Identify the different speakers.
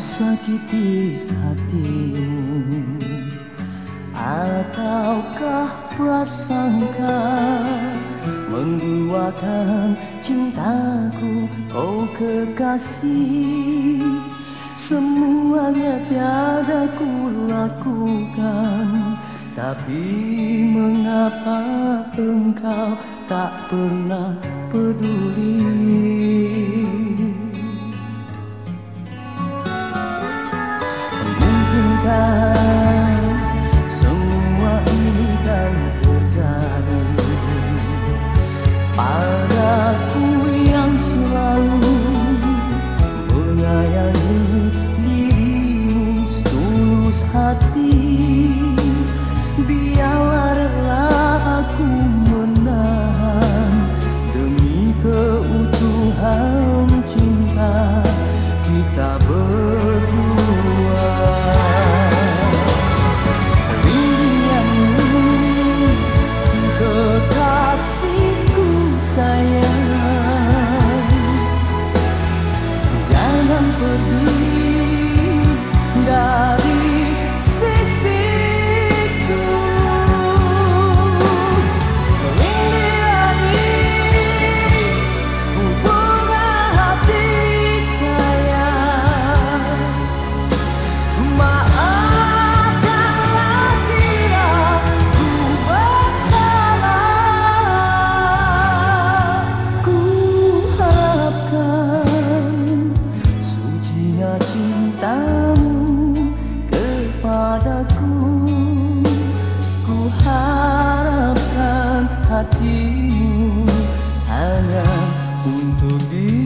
Speaker 1: sakiti hatimu. Ataukah prasangka Membuatkan cintaku kau kekasih? Semuanya tiada ku lakukan. Tapi mengapa engkau tak pernah peduli hatimu hanya untuk diri.